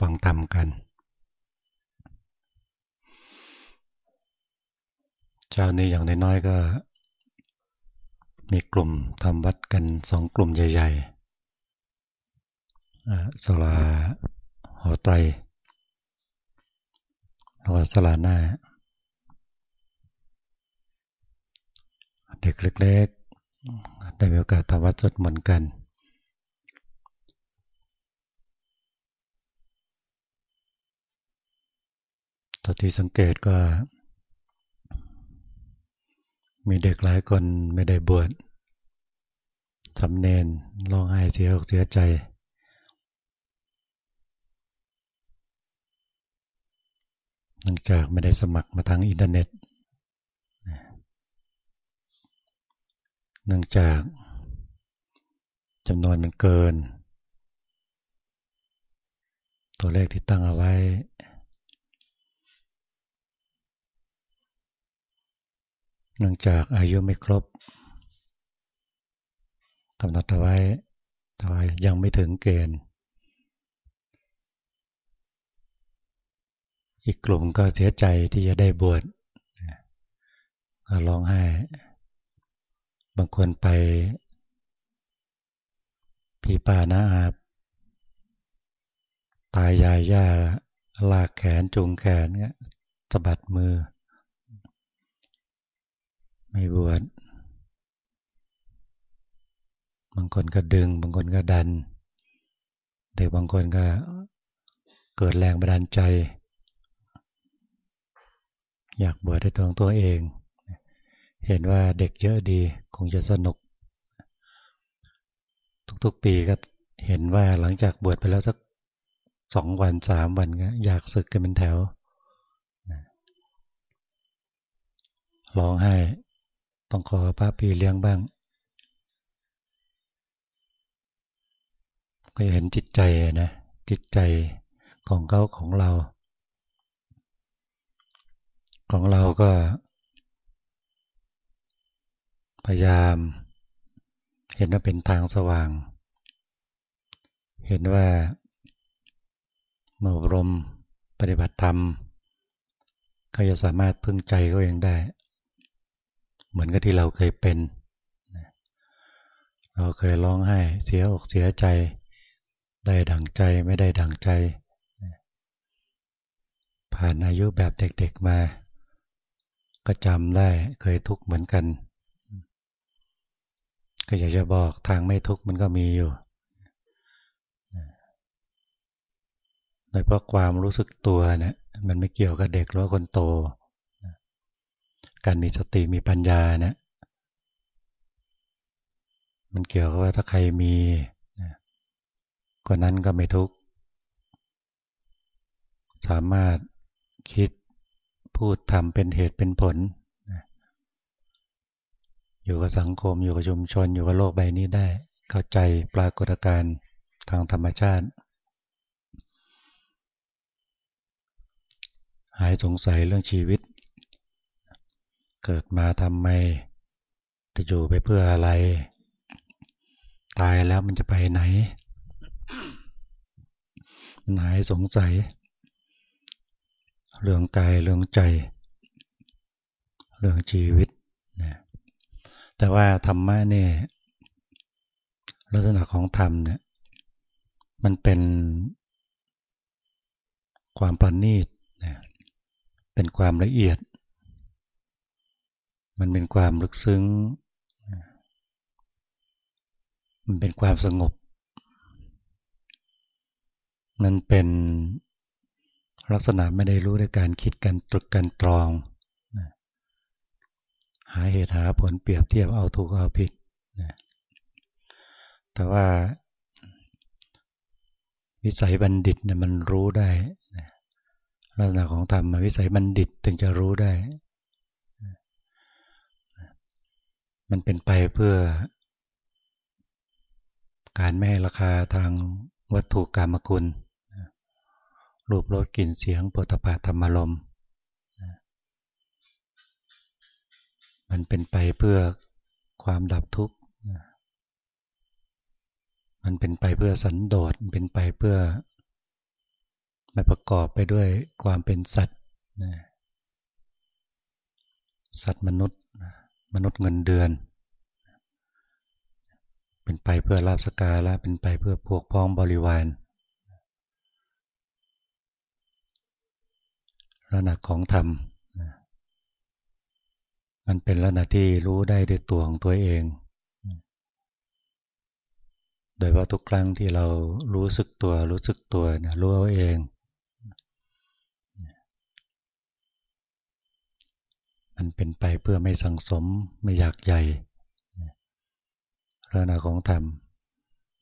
ฟังธรรมกัน เช้านี้อย่างน้อยๆก็ มีกลุ่มทำวัดกันสองกลุ่มใหญ่ๆสลาหอไตรแล้วก็สลาหน้า เด็กเล็กๆ ได้มีโอกาสทำวัดสดเหมือนกัน ตอนที่สังเกตก็ มีเด็กหลายคนไม่ได้บวชสำเนนร้องไห้เสียอกเสียใจเนื่องจากไม่ได้สมัครมาทางอินเทอร์เน็ต เนื่องจากจำนวนมันเกิน ตัวเลขที่ตั้งเอาไว้ เนื่องจากอายุไม่ครบกำหนดเอาไว้ตายังไม่ถึงเกณฑ์ อีกกลุ่มก็เสียใจที่จะได้บวชก็ร้องไห้ บางคนไปพี่ป่านะอาบตายยายย่าลากแขนจูงแขนเงี้ยสะบัดมือ ไม่บวชบางคนก็ดึง บางคนก็ดันเด็กบางคนก็เกิดแรงบันดาลใจ อยากบวชด้วยตัวตัวเอง เห็นว่าเด็กเยอะดีคงจะสนุก ทุกๆปีก็เห็นว่าหลังจากบวชไปแล้วสักสองวันสามวันก็อยากศึกกันเป็นแถวร้องไห้ ต้องขอพระพี่เลี้ยงบ้าง ก็เห็นจิตใจนะ จิตใจของเขาของเรา ของเราก็ พยายาม เห็นว่าเป็นทางสว่าง เห็นว่าเมื่อรมปฏิบัติธรรมเขาจะสามารถพึ่งใจเขาเองได้ เหมือนกับที่เราเคยเป็น เราเคยร้องไห้เสียอกเสียใจ ได้ดังใจไม่ได้ดังใจ ผ่านอายุแบบเด็กๆมา ก็จำได้เคยทุกข์เหมือนกัน ก็อยากจะบอกทางไม่ทุกข์มันก็มีอยู่โดยเพราะความรู้สึกตัวเนี่ยมันไม่เกี่ยวกับเด็กหรือคนโต การมีสติมีปัญญาเนะี่ยมันเกี่ยวกับว่าถ้าใครมีคนนั้นก็ไม่ทุกข์สามารถคิดพูดทำเป็นเหตุเป็นผล อยู่กับสังคมอยู่กับชุมชน อยู่กับโลกใบนี้ได้ เข้าใจปรากฏการณ์ทางธรรมชาติ หายสงสัยเรื่องชีวิต เกิดมาทำไม จะอยู่ไปเพื่ออะไร ตายแล้วมันจะไปไหน มันหายสงสัย เรื่องกายเรื่องใจ เรื่องชีวิตนะแต่ว่าธรรมะเนี่ยลักษณะของธรรมเนี่ย มันเป็นความประณีตเป็นความละเอียด มันเป็นความลึกซึ้ง มันเป็นความสงบ มันเป็นลักษณะไม่ได้รู้ด้วยการคิดกันตรึกกันตรอง หาเหตุหาผลเปรียบเทียบเอาถูกเอาผิด แต่ว่าวิสัยบัณฑิตเนี่ยมันรู้ได้ลักษณะของธรรมวิสัยบัณฑิตถึงจะรู้ได้ มันเป็นไปเพื่อ การไม่ให้ราคาทางวัตถุกรรมกุลรูปรสกลิ่นเสียงปุถะธรรมลมมันเป็นไปเพื่อความดับทุกข์ มันเป็นไปเพื่อสันโดษเป็นไปเพื่อมันประกอบไปด้วยความเป็นสัตว์ สัตว์มนุษย์ มนุษย์เงินเดือน เป็นไปเพื่อลาบสกาละเป็นไปเพื่อพวกพ้องบริวารลักษณะของธรรม มันเป็นลักษณะที่รู้ได้ด้วยตัวของตัวเอง โดยว่าทุกครั้งที่เรารู้สึกตัวรู้สึกตัวนะรู้เอาเอง มันเป็นไปเพื่อไม่สังสมไม่อยากใหญ่ลักษณะของธรรม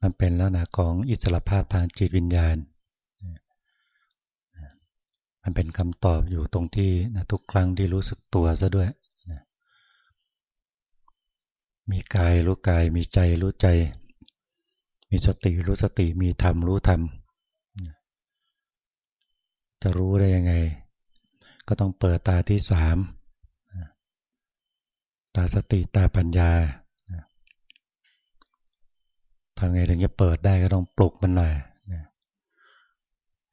มันเป็นลักษณะของอิสระภาพทางจิตวิญญาณ มันเป็นคำตอบอยู่ตรงที่นะทุกครั้งที่รู้สึกตัวซะด้วยนะมีกายรู้กาย มีใจรู้ใจ มีสติรู้สติ มีธรรมรู้ธรรม จะรู้ได้ยังไง ก็ต้องเปิดตาที่สาม ตาสติตาปัญญาทำไงถึงจะเปิดได้ก็ต้องปลุกมันหน่อย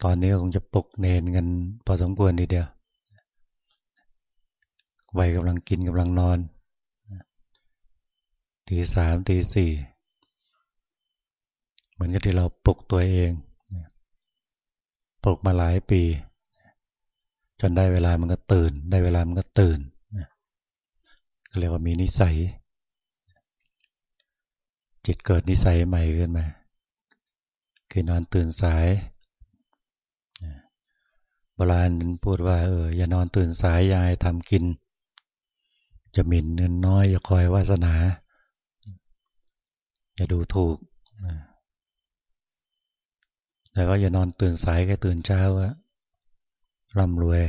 ตอนนี้คงจะปลุกเนนกันพอสมควรทีเดียววัยกำลังกินกำลังนอนตีสามตีสี่เหมือนกับที่เราปลุกตัวเองปลุกมาหลายปี จนได้เวลามันก็ตื่น ได้เวลามันก็ตื่น เรียกว่ามีนิสัย จิตเกิดนิสัยใหม่ขึ้นมา คือนอนตื่นสายโบราณพูดว่าเอออย่านอนตื่นสายยายทำกิน จะหมิ่นเงินน้อย อย่าคอยวาสนา อย่าดูถูก แต่ว่าอย่านอนตื่นสายแค่ตื่นเช้าว่าร่ำรวย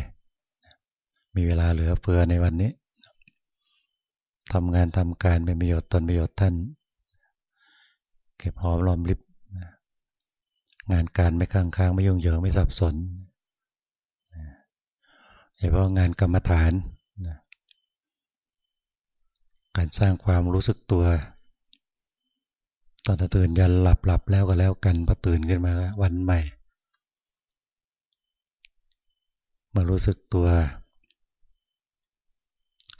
มีเวลาเหลือเฟือในวันนี้ ทำงานทำการเป็นประโยชน์ตนประโยชน์ท่าน เก็บหอมรอมริบงานการไม่ค้างค้างไม่ยุ่งเหยิงไม่สับสนเฉพาะงานกรรมฐานการสร้างความรู้สึกตัว ตอนตื่นยันหลับหลับแล้วก็แล้วกันพอตื่นขึ้นมาวันใหม่ มารู้สึกตัว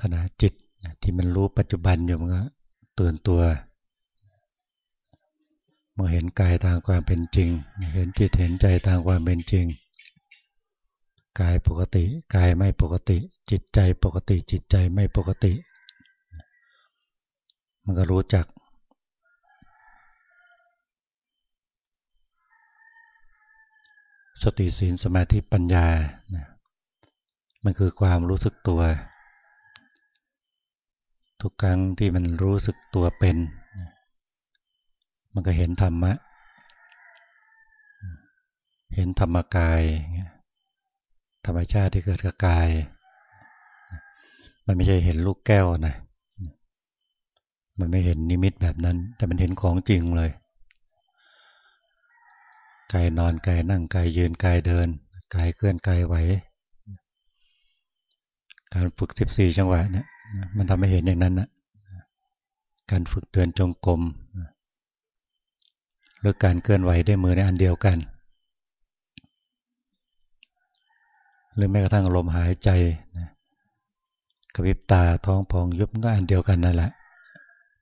ขณะจิต ที่มันรู้ปัจจุบันอยู่มันก็ตื่นตัวเมื่อเห็นกายทางความเป็นจริง เห็นจิตเห็นใจทางความเป็นจริง กายปกติ กายไม่ปกติ จิตใจปกติ จิตใจไม่ปกติ มันก็รู้จักสติสีนสมาธิปัญญา มันคือความรู้สึกตัว ทุกครั้งที่มันรู้สึกตัวเป็น มันก็เห็นธรรมะ เห็นธรรมกาย ธรรมชาติที่เกิดกับกาย มันไม่ใช่เห็นลูกแก้วนะ มันไม่เห็นนิมิตแบบนั้น แต่มันเห็นของจริงเลย กายนอนกายนั่งกายยืนกายเดิน กายเคลื่อนกายไหว การฝึก 14 จังหวะเนี่ย มันทำให้เห็นอย่างนั้นนะการฝึกเดินจงกรมหรือการเคลื่อนไหวด้วยมือในอันเดียวกัน หรือแม้กระทั่งลมหายใจกระพริบตาท้องพองยุบก็อันเดียวกันนั่นแหละ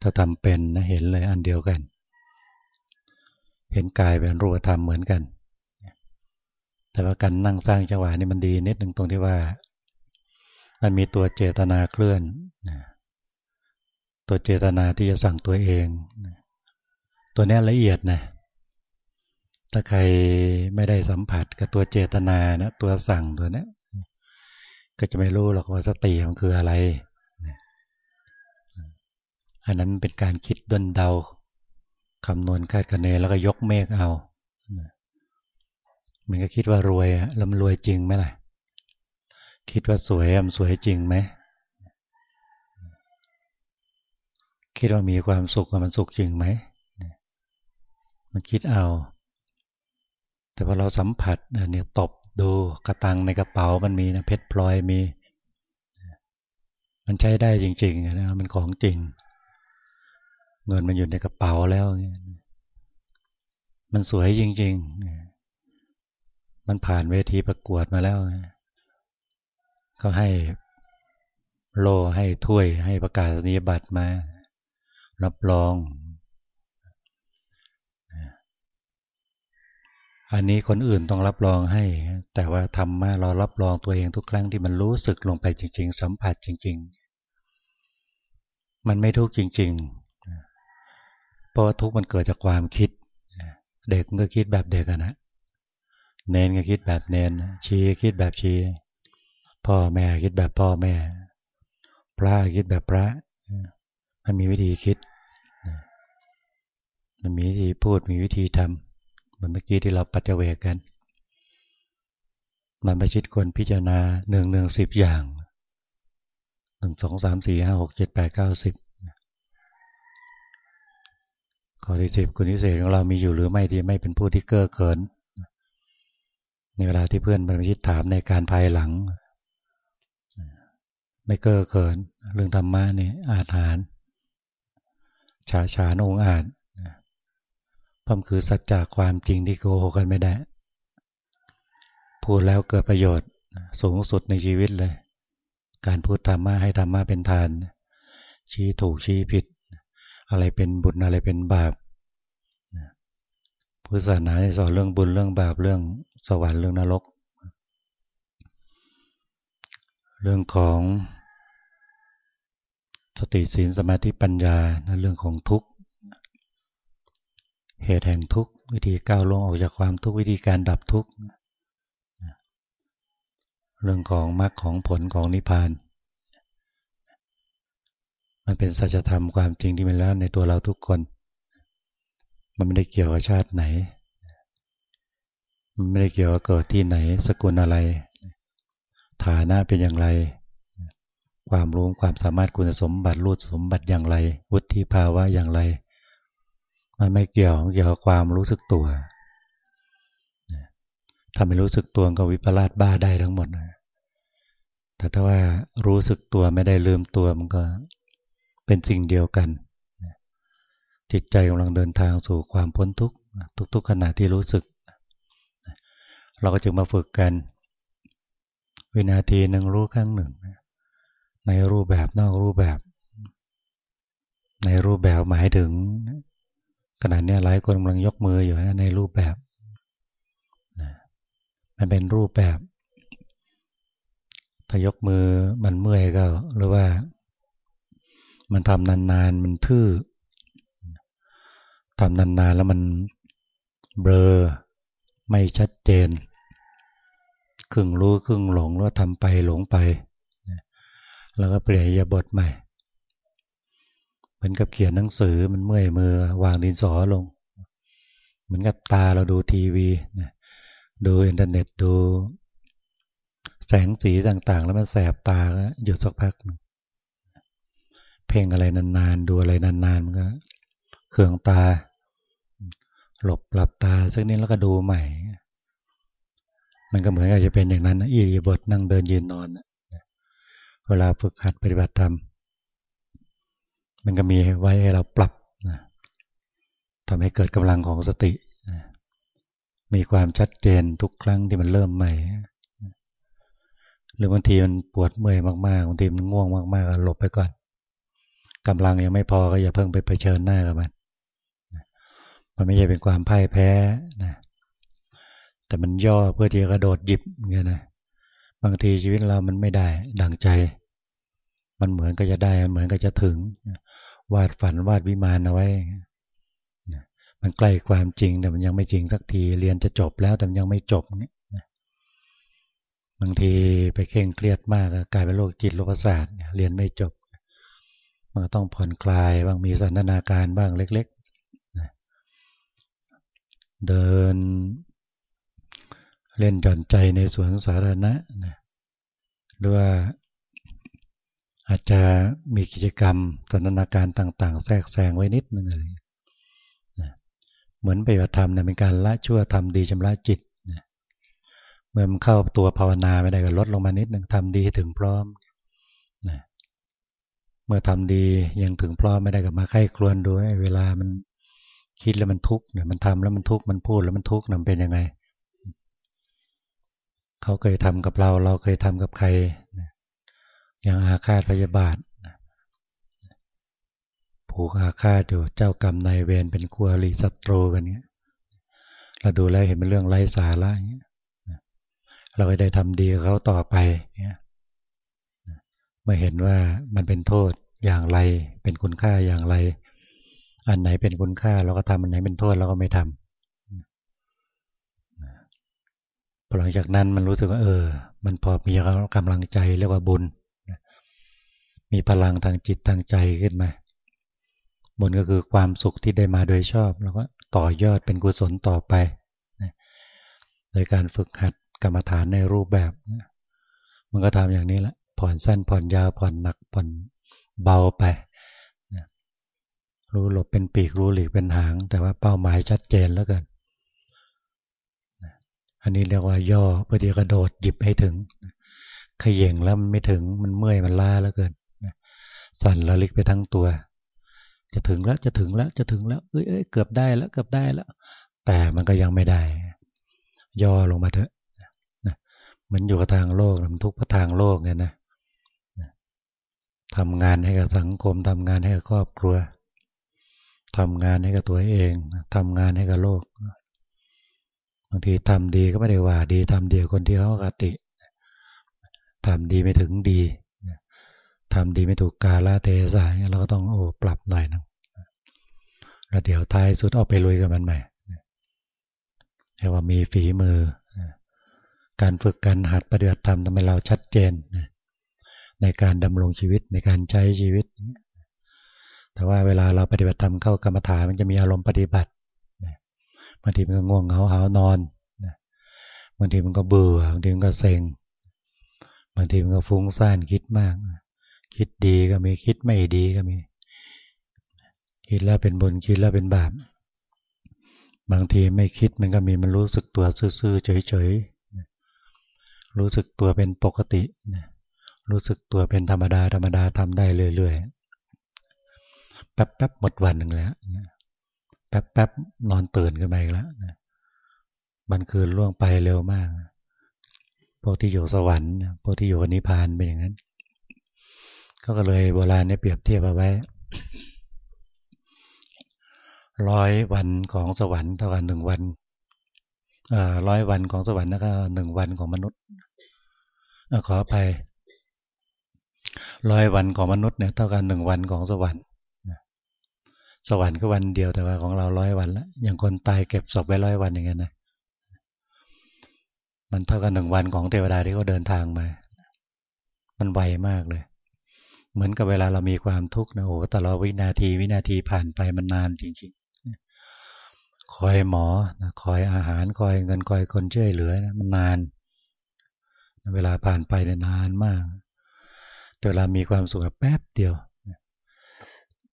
ถ้าทำเป็นนะเห็นเลยอันเดียวกัน เห็นกายเป็นรูปธรรมเหมือนกัน แต่ว่าการนั่งสร้างจังหวะนี่มันดีนิดหนึ่งตรงที่ว่า มันมีตัวเจตนาเคลื่อนตัวเจตนาที่จะสั่งตัวเอง ตัวนี้ละเอียดนะถ้าใครไม่ได้สัมผัสกับตัวเจตนานะตัวสั่งตัวนี้ก็จะไม่รู้หรอกว่าสติมันคืออะไรอันนั้นเป็นการคิดดนเดาคำนวณคาดคะเนแล้วก็ยกเมฆเอามันก็คิดว่ารวยแล้วมันรวยจริงไหมล่ะ คิดว่าสวยมันสวยจริงไหมคิดว่ามีความสุขมันสุขจริงไหมมันคิดเอา แต่พอเราสัมผัสเนี่ยตบดูกระตังในกระเป๋ามันมีนะเพชรพลอยมี มันใช้ได้จริงๆนะมันของจริง เงินมันอยู่ในกระเป๋าแล้วมันสวยจริง ๆ มันผ่านเวทีประกวดมาแล้ว ก็ให้โลให้ถ้วยให้ประกาศนียบัตรมา รับรอง อันนี้คนอื่นต้องรับรองให้ แต่ว่าทำมาเรารับรองตัวเองทุกครั้งที่มันรู้สึกลงไปจริง ๆ สัมผัสจริง ๆ มันไม่ทุกข์จริง ๆ เพราะว่าทุกข์มันเกิดจากความคิด เด็กก็คิดแบบเด็กนะเนนก็คิดแบบเนนชีคิดแบบชี พ่อแม่คิดแบบพ่อแม่ พระคิดแบบพระ มันมีวิธีคิด มันมีวิธีพูดมีวิธีทำมันเมื่อกี้ที่เราปัจเจเวกกัน มันปชิดคนพิจารณาหนึ่งหนึ่งสิบอย่างหนึ่งสองสามสี่ห้าหกเจ็ดแปดเก้าสิบข้อที่สิบคุณพิเศษของเรามีอยู่หรือไม่ที่ไม่เป็นผู้ที่เก้อเขินในเวลาที่เพื่อนบรรพชิตถามในการภายหลัง ไม่เก้อเขิน เรื่องธรรมะนี่อาถานฉาฉานองอาจพมคือสัจจะความจริงที่โกหกกันไม่ได้ พูดแล้วเกิดประโยชน์สูงสุดในชีวิตเลย การพูดธรรมะให้ธรรมะเป็นทาน ชี้ถูกชี้ผิด อะไรเป็นบุญอะไรเป็นบาปพุทธศาสนาสอนเรื่องบุญเรื่องบาปเรื่องสวรรค์เรื่องนรก เรื่องของ สติศีลสมาธิปัญญาในเรื่องของทุกข์เหตุแห่งทุกข์วิธีก้าวลงออกจากความทุกข์วิธีการดับทุกข์เรื่องของมรรคของผลของนิพพาน มันเป็นสัจธรรมความจริงที่มันแล้วในตัวเราทุกคน มันไม่ได้เกี่ยวกับชาติไหน มันไม่ได้เกี่ยวกับเกิดที่ไหน สกุลอะไร ฐานะเป็นอย่างไร ความรู้ความสามารถคุณสมบัติรูดสมบัติอย่างไร วุฒิภาวะอย่างไร มันไม่เกี่ยวเกี่ยวกับความรู้สึกตัวถ้าไม่รู้สึกตัวก็วิปลาสบ้าได้ทั้งหมดแต่ถ้าว่ารู้สึกตัวไม่ได้ลืมตัวมันก็เป็นสิ่งเดียวกันจิตใจกำลังเดินทางสู่ความพ้นทุกข์ทุกๆขณะที่รู้สึก เราก็จึงมาฝึกกัน วินาทีหนึ่งรู้ครั้งหนึ่ง ในรูปแบบนอกรูปแบบ ในรูปแบบหมายถึงขณะนี้หลายคนกำลังยกมืออยู่ในรูปแบบมันเป็นรูปแบบ ถ้ายกมือมันเมื่อยก็หรือว่า มันทำนานๆมันทื่อทำนานๆแล้วมันเบลอไม่ชัดเจนครึ่งรู้ครึ่งหลงแล้วทำไปหลงไป แล้วก็เปลี่ยนยาบทใหม่ เหมือนกับเขียนหนังสือมันเมื่อยมือวางดินสอลง เหมือนกับตาเราดูทีวีดูอินเทอร์เน็ตดู แสงสีต่างๆ แล้วมันแสบตาหยุดสักพัก เพ่งอะไรนานๆ ดูอะไรนานๆมันก็เคืองตา หลบหลับตาสักนิดแล้วก็ดูใหม่ มันก็เหมือนกับจะเป็นอย่างนั้นอีบทนั่งเดินยืนนอน เวลาฝึกหัดปฏิบัติธรรม มันก็มีไว้ให้เราปรับนะทำให้เกิดกำลังของสตินะมีความชัดเจนทุกครั้งที่มันเริ่มใหม่ หรือบางทีมันปวดเมื่อยมากๆบางทีมันง่วงมากๆหลบไปก่อนกำลังยังไม่พอก็อย่าเพิ่งไปเผชิญหน้ากับมันมันไม่ใช่เป็นความพ่ายแพ้นะแต่มันย่อเพื่อที่จะกระโดดหยิบเงี้ยนะ บางทีชีวิตเรามันไม่ได้ดังใจ มันเหมือนก็จะได้ เหมือนก็จะถึง วาดฝันวาดวิมานเอาไว้ มันใกล้ความจริงแต่มันยังไม่จริงสักที เรียนจะจบแล้วแต่ยังไม่จบบางทีไปเคร่งเครียดมากกลายเป็นโรคจิตโรคประสาทเรียนไม่จบ มันต้องผ่อนคลายบ้างมีสันทนาการบ้างเล็ก ๆ เดิน เล่นหย่อนใจในสวนสาธารณะนะหรือว่าอาจจะมีกิจกรรมสนทนาการต่าง ๆ แทรกแซงไว้นิดนึงอะไรนะเหมือนปฏิบัติธรรมนะเป็นการละชั่วทำดีชำระจิตนะเมื่อมันเข้าตัวภาวนาไม่ได้ก็ลดลงมานิดนึงทำดีถึงพร้อมนะเมื่อทำดียังถึงพร้อมไม่ได้ก็มาไข้ครวนดูเวลามันคิดแล้วมันทุกข์เนี่ยมันทำแล้วมันทุกข์มันพูดแล้วมันทุกข์มันเป็นยังไง เขาเคยทำกับเรา เราเคยทำกับใคร อย่างอาฆาตพยาบาทผูกอาฆาตอยู่เจ้ากรรมนายเวรเป็นคัวรีศัตรูกันเนี้ยเราดูแลเห็นเป็นเรื่องไร้สาระเงี้ยเราก็ได้ทำดีกับเขาต่อไปเนี่ยเมื่อเห็นว่ามันเป็นโทษอย่างไร เป็นคุณค่าอย่างไร อันไหนเป็นคุณค่าเราก็ทำอันไหนเป็นโทษเราก็ไม่ทำ พอหลังจากนั้นมันรู้สึกว่าเออ มันพอมีกำลังใจเรียกว่าบุญ มีพลังทางจิตทางใจขึ้นมาบุญก็คือความสุขที่ได้มาโดยชอบ แล้วก็ต่อยอดเป็นกุศลต่อไปโดยการฝึกหัดกรรมฐานในรูปแบบ มันก็ทำอย่างนี้แหละ ผ่อนสั้นผ่อนยาวผ่อนหนักผ่อนเบาไป รู้หลบเป็นปีกรู้หลีกเป็นหาง แต่ว่าเป้าหมายชัดเจนแล้วกัน อันนี้เรียกว่าย่อเพื่อที่กระโดดหยิบให้ถึงขย่งแล้วมันไม่ถึงมันเมื่อยมันล้าแล้วเกินสั่นระลิกไปทั้งตัว จะถึงแล้วจะถึงแล้วจะถึงแล้วเอ้ยเกือบได้แล้วเกือบได้แล้ว แต่มันก็ยังไม่ได้ ย่อลงมาเถอะเหมือนอยู่กับทางโลกมันทุกข์เพราะทางโลกเนี่ยนะทำงานให้กับสังคมทำงานให้กับครอบครัวทำงานให้กับตัวเองทำงานให้กับโลกางทีทำดีก็ไม่ได้ว่าดีทำดีคนที่เขากติทำดีไม่ถึงดีทำดีไม่ถูกกาลเทศะเราก็ต้องโอ้ปรับหน่อยนะแล้วเดี๋ยวท้ายสุดออกไปลุยกับมันใหม่เรียกว่ามีฝีมือ การฝึกการหัดปฏิบัติธรรมทำให้เราชัดเจน ในการดำรงชีวิตในการใช้ชีวิต แต่ว่าเวลาเราปฏิบัติธรรมเข้ากรรมฐานมันจะมีอารมณ์ปฏิบัติางทีมันก็ง่วงเหงาหานอนบางทีมันก็เบื่อบางทีมันก็เซ็งบางทีมันก็ฟุ้งซ่านคิดมาก คิดดีก็มีคิดไม่ดีก็มี คิดแล้วเป็นบุญคิดแล้วเป็นบาปบางทีไม่คิดมันก็มีมันรู้สึกตัวซื่อๆเฉยๆรู้สึกตัวเป็นปกติรู้สึกตัวเป็นธรรมดาธรรมดาทำได้เรื่อยๆแป๊บๆหมดวันหนึ่งแล้ว แป๊บๆนอนตื่นขึ้นมาอีกแล้วบันคืนล่วงไปเร็วมาก พวกที่อยู่สวรรค์ พวกที่อยู่นิพพานเป็นอย่างนั้น ก็เลยโบราณเนี่ยเปรียบเทียบเอาไว้ร้อยวันของสวรรค์เท่ากับหนึ่งวันร้อยวันของสวรรค์แล้วก็หนึ่งวันของมนุษย์ขอไปร้อยวันของมนุษย์เนี่ยเท่ากับหนึ่งวันของสวรรค์ สวรรค์ก็วันเดียวแต่ว่าของเราร้อยวันแล้วอย่างคนตายเก็บศพไว้ร้อยวันอย่างเงี้ยนะมันเท่ากันหนึ่งวันของเทวดาที่เขาเดินทางมา มันไวมากเลย เหมือนกับเวลาเรามีความทุกข์นะโอ้แต่ละวินาทีวินาทีผ่านไปมันนานจริงๆคอยหมอนะคอยอาหารคอยเงินคอยคนช่วยเหลือนะมันนาน เวลาผ่านไปเนี่ยนานมากเวลามีความสุขแป๊บเดียว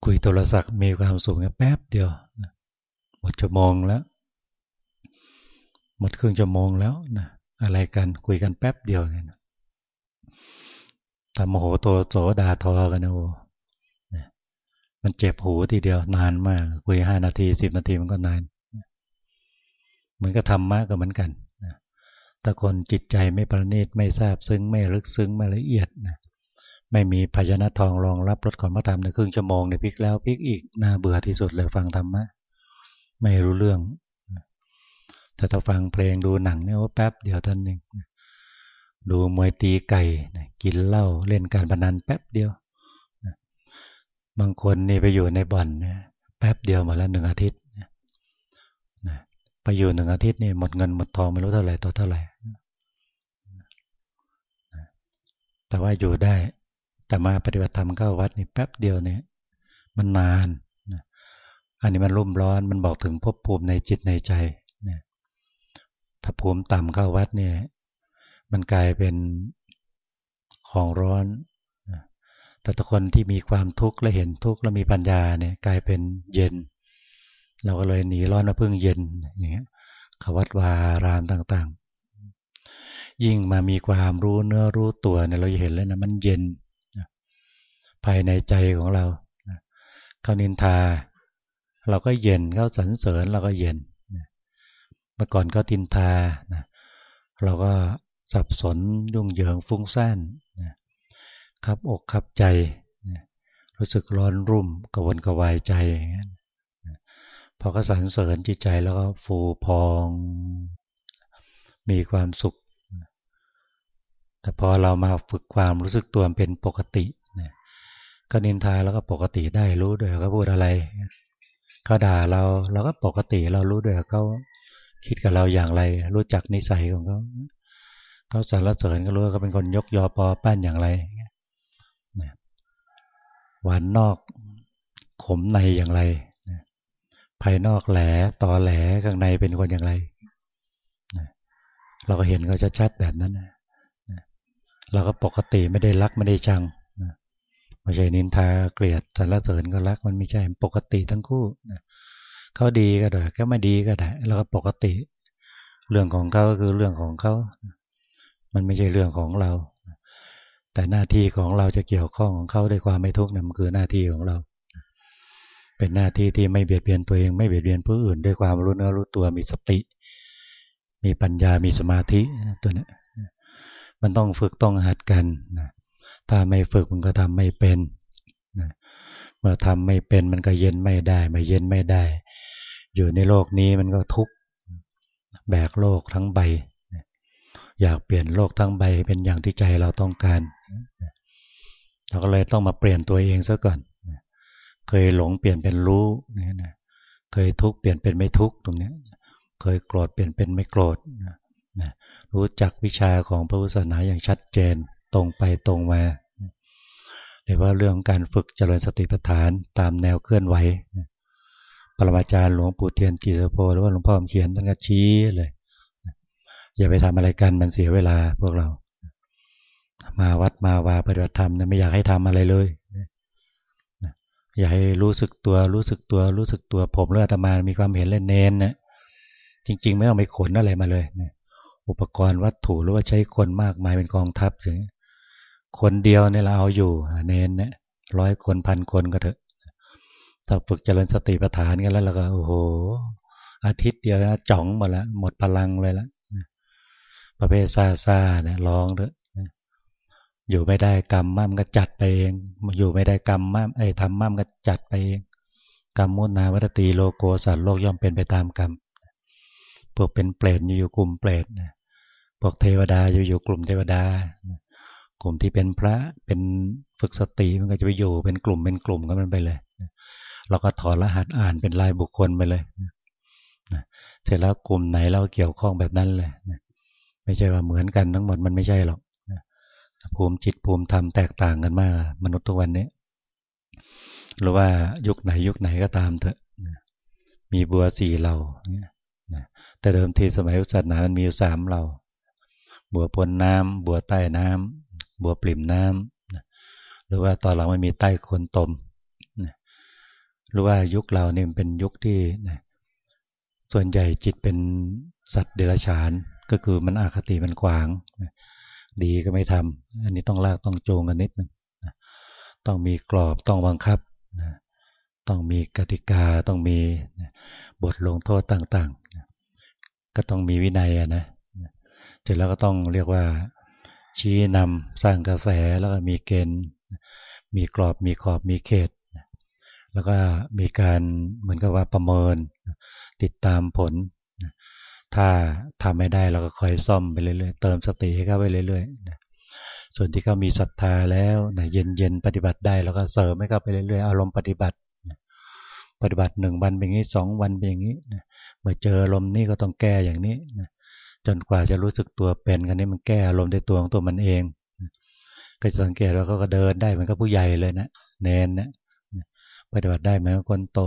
คุยโทรศัพท์มีความสุขแป๊บเดียวหมดชั่วโมงแล้ว หมดครึ่งชั่วโมงแล้วนะอะไรกันคุยกันแป๊บเดียวเนี่ยทำโมโหโตโสดาทอกันนะโอ้มันเจ็บหูทีเดียวนานมาก คุยห้านาทีสิบนาทีมันก็นานเหมือนกับธรรมะก็เหมือนกันถ้าคนจิตใจไม่ประณีตไม่ทราบซึ้งไม่ลึกซึ้งไม่ละเอียดนะ ไม่มีภาชนะทองรองรับรถก่อนพระธรรมในครึ่งชั่วโมงในพลิกแล้วพลิกอีกน่าเบื่อที่สุดเลยฟังธรรมะไม่รู้เรื่องแต่ถ้าฟังเพลงดูหนังเนี่ยว่าแป๊บเดียวท่านเองดูมวยตีไก่กินเหล้าเล่นการพนันแป๊บเดียวบางคนนี่ไปอยู่ในบ่อนแป๊บเดียวมาแล้วหนึ่งอาทิตย์ไปอยู่หนึ่งอาทิตย์นี่หมดเงินหมดทองไม่รู้เท่าไหร่ต่อเท่าไหร่แต่ว่าอยู่ได้ แต่มาปฏิบัติธรรมเข้าวัดนี่แป๊บเดียวเนี่ย มันนานอันนี้มันรุ่มร้อนมันบอกถึงภพภูมิในจิตในใจนะถ้าภูมิต่ำเข้าวัดเนี่ย มันกลายเป็นของร้อนแต่ทุกคนที่มีความทุกข์และเห็นทุกข์แล้วมีปัญญาเนี่ยกลายเป็นเย็น เราก็เลยหนีร้อนมาพึ่งเย็นอย่างเงี้ยขวัดวารามต่าง ๆ ยิ่งมามีความรู้เนื้อรู้ตัวเนี่ยเราจะเห็นแล้วนะมันเย็น ภายในใจของเราเขานินทา เราก็เย็นเขาสรรเสริญเราก็เย็นเมื่อก่อนก็ตินทาเราก็สับสนยุ่งเหยิงฟุ้งซ่านครับอกขับใจ รู้สึกร้อนรุ่มกระวนกระวายใจพอก็สรรเสริญจิตใจแล้วก็ฟูพอง มีความสุข แต่พอเรามาฝึกความรู้สึกตัวเป็นปกติ ก็นินทาแล้วก็ปกติได้รู้ด้วยเขาพูดอะไรเขาด่าเราเราก็ปกติเรารู้ด้วยเขาคิดกับเราอย่างไร รู้จักนิสัยของเขาเขาสารเสริญก็รู้ว่าเขาเป็นคนยกยอปอป้านอย่างไรหวานนอกขมในอย่างไรภายนอกแหลต่อแหลข้างในเป็นคนอย่างไรเราก็เห็นเขาชัดๆแบบนั้นเราก็ปกติไม่ได้รักไม่ได้ชัง ไม่ใช่นินทาเกลียดสรรเสริญก็รักมันไม่ใช่ปกติทั้งคู่เขาดีก็ได้เขาไม่ดีก็ได้ แล้วก็ปกติ เรื่องของเขาก็คือเรื่องของเขา มันไม่ใช่เรื่องของเรา แต่หน้าที่ของเราจะเกี่ยวข้องของเขาด้วยความไม่ทุกข์นั่นมันคือหน้าที่ของเรา เป็นหน้าที่ที่ไม่เบียดเบียนตัวเองไม่เบียดเบียนผู้อื่น ด้วยความรู้เนื้อรู้ตัวมีสติ มีปัญญามีสมาธิตัวนี้มันต้องฝึกต้องหัดกันนะ ถ้าไม่ฝึกมันก็ทำไม่เป็นนะเมื่อทำไม่เป็นมันก็เย็นไม่ได้ไม่เย็นไม่ได้ อยู่ในโลกนี้มันก็ทุกข์แบกโลกทั้งใบ อยากเปลี่ยนโลกทั้งใบเป็นอย่างที่ใจเราต้องการ เราก็เลยต้องมาเปลี่ยนตัวเองซะก่อน เคยหลงเปลี่ยนเป็นรู้นะเคยทุกข์เปลี่ยนเป็นไม่ทุกข์ตรงนี้ เคยโกรธเปลี่ยนเป็นไม่โกรธรู้จักวิชาของพระพุทธศาสนาอย่างชัดเจน ตรงไปตรงมาเรียกว่าเรื่องการฝึกเจริญสติปัฏฐานตามแนวเคลื่อนไหวปรมาจารย์หลวงปู่เทียนจิตโพหรือว่าหลวงพ่อเขียนตั้งแต่ชี้เลยอย่าไปทำอะไรกันมันเสียเวลาพวกเรา มาวัดมาวาปฏิบัติธรรมนะไม่อยากให้ทำอะไรเลยอยากให้รู้สึกตัวรู้สึกตัวรู้สึกตัวผมเลือดมามีความเห็นเล่นเน้นนะจริง ๆ ไม่ต้องไปขนอะไรมาเลยอุปกรณ์วัตถุหรือว่าใช้คนมากมายเป็นกองทัพอย่างนี้ คนเดียวเนี่ยเราเอาอยู่เน้นเนี่ยร้อยคนพันคนก็เถอะถ้าฝึกเจริญสติปัฏฐานกันแล้วเราก็โอ้โห อาทิตย์เดียวนะจ่องหมดล้วหมดพลังเลยละประเภทซาซาเนี่ยร้องเถอะอยู่ไม่ได้กรรมมั่มก็จัดไปเอง อยู่ไม่ได้กรรมมั่มไอ้ทำมั่มก็จัดไปเองกรรมมุนาวัตตีโลโกสัตว์โลกย่อมเป็นไปตามกรรมพวกเป็นเปรตอยู่กลุ่มเปรตพวกเทวดาอยู่อยู่กลุ่มเทวดา กลุ่มที่เป็นพระเป็นฝึกสติมันก็จะไปอยู่เป็นกลุ่มเป็นกลุ่มก็มันไปเลยเราก็ถอดรหัสอ่านเป็นลายบุคคลไปเลยเสร็จแล้วกลุ่มไหนเราเกี่ยวข้องแบบนั้นเลยไม่ใช่ว่าเหมือนกันทั้งหมดมันไม่ใช่หรอกภูมิจิตภูมิธรรมแตกต่างกันมาก มนุษย์ทุกวันนี้หรือว่ายุคไหนยุคไหนก็ตามเถอะมีบัวสี่เหล่าแต่เดิมทีสมัยศาสนามันมีอยู่สามเหล่า บัวปนน้ำบัวใต้น้ำ บัวปริ่มน้ำหรือว่าตอนหลังมันมีใต้คนตมหรือว่ายุคเราเนี่ยเป็นยุคที่ส่วนใหญ่จิตเป็นสัตว์เดรัจฉานก็คือมันอาคติมันขวาง ดีก็ไม่ทำอันนี้ต้องลากต้องโจงกันนิดนึงต้องมีกรอบต้องบังคับต้องมีกติกาต้องมีบทลงโทษต่างๆ ก็ต้องมีวินัยนะเสร็จแล้วก็ต้องเรียกว่า ชี้นำสร้างกระแสแล้วก็มีเกณฑ์ มีกรอบมีขอบมีเขต แล้วก็มีการเหมือนกับว่าประเมินติดตามผล ถ้าทำไม่ได้เราก็คอยซ่อมไปเรื่อยๆ เติมสติให้เข้าไปเรื่อยๆ ส่วนที่เขามีศรัทธาแล้วนะเย็นๆปฏิบัติได้แล้วก็เสริมให้เข้าไปเรื่อยๆ อารมณ์ปฏิบัติปฏิบัติหนึ่งวันเป็นอย่างนี้สองวันเป็นอย่างนี้เมื่อเจออารมณ์นี่ก็ต้องแก้อย่างนี้ จนกว่าจะรู้สึกตัวเป็นกันนี้มันแก้อารมณ์ได้ตัวของตัวมันเอง ก็จะสังเกตว่าเขาก็เดินได้เหมือนกับผู้ใหญ่เลยนะเนนนะปฏิบัติได้เหมือนกับคนโต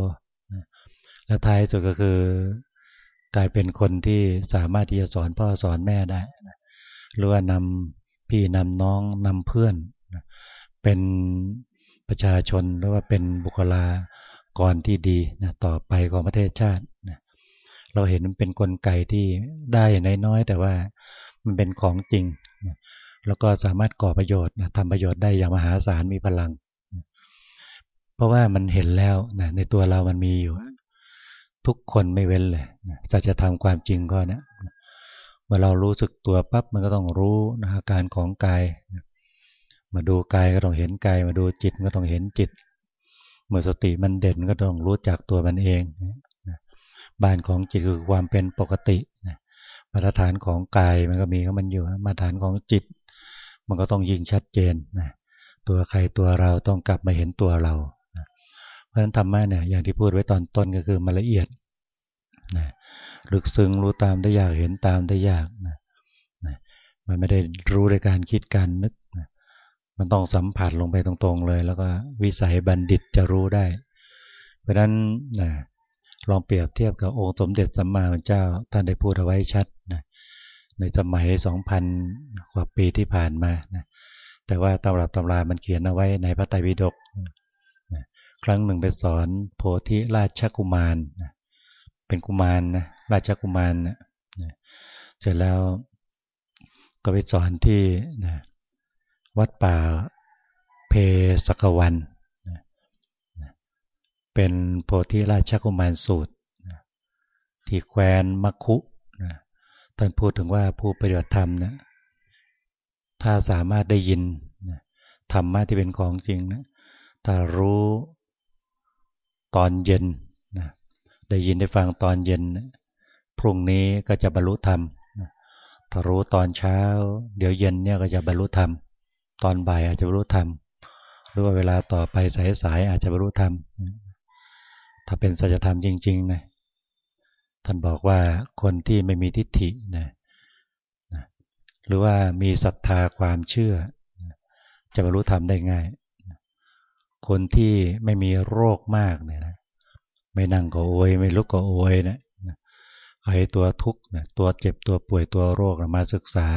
แล้วท้ายสุดก็คือกลายเป็นคนที่สามารถที่จะสอนพ่อสอนแม่ได้หรือว่านำพี่นำน้องนำเพื่อนเป็นประชาชนหรือว่าเป็นบุคลากรที่ดีนะต่อไปของประเทศชาติ เราเห็นมันเป็นนกลไกที่ได้นน้อยๆแต่ว่ามันเป็นของจริง แล้วก็สามารถก่อประโยชน์ทำประโยชน์ได้อย่างมหาศาลมีพลัง เพราะว่ามันเห็นแล้วนะในตัวเรามันมีอยู่ ทุกคนไม่เว้นเลยสัจธรรมความจริงก็เนะเมื่อเรารู้สึกตัวปั๊บมันก็ต้องรู้อาการของกาย มาดูกายก็ต้องเห็นกาย มาดูจิตก็ต้องเห็นจิต เมื่อสติมันเด่นก็ต้องรู้จักตัวมันเอง บ้านของจิตคือความเป็นปกติมาตรฐานของกายมันก็มีก็มันอยู่มาตรฐานของจิต มันก็ต้องยิ่งชัดเจนนะตัวใครตัวเราต้องกลับมาเห็นตัวเราเพราะฉะนั้นธรรมะเนี่ยอย่างที่พูดไว้ตอนต้นก็คือมันละเอียดนะลึกซึ้งรู้ตามได้ยากเห็นตามได้ยากนะนะมันไม่ได้รู้ในการคิดการนึกนะมันต้องสัมผัสลงไปตรงๆเลย แล้วก็วิสัยบัณฑิตจะรู้ได้ เพราะฉะนั้นนะ ลองเปรียบเทียบกับองค์สมเด็จสัมมาสัมพุทธเจ้าท่านได้พูดเอาไว้ชัดนะในสมัยสองพันกว่าปีที่ผ่านมานะแต่ว่าตำรับตำรามันเขียนเอาไว้ในพระไตรปิฎกนะครั้งหนึ่งไปสอนโพธิราชกุมารนะเป็นกุมารนะราชกุมารนะเสร็จแล้วก็ไปสอนที่นะวัดป่าเพสกวัน เป็นโพธิราชกุมารสูตร ที่แคว้นมัคคุท่านพูดถึงว่าผู้ปฏิบัติธรรมนะถ้าสามารถได้ยินธรรมะที่เป็นของจริงนะถ้ารู้ตอนเย็นนะได้ยินได้ฟังตอนเย็นพรุ่งนี้ก็จะบรรลุธรรมถ้ารู้ตอนเช้า เดี๋ยวเย็นเนี่ยก็จะบรรลุธรรม ตอนบ่ายอาจจะบรรลุธรรม หรือว่าเวลาต่อไปสายๆอาจจะบรรลุธรรม ถ้าเป็นสัจธรรมจริงๆนะท่านบอกว่าคนที่ไม่มีทิฏฐินะหรือว่ามีศรัทธาความเชื่อ จะบรรลุธรรมได้ง่าย คนที่ไม่มีโรคมากเนี่ยนะไม่นั่งก็โอยไม่ลุกก็โอยนะไอ้ตัวทุกข์นะตัวเจ็บตัวป่วยตัวโรคมาศึกษา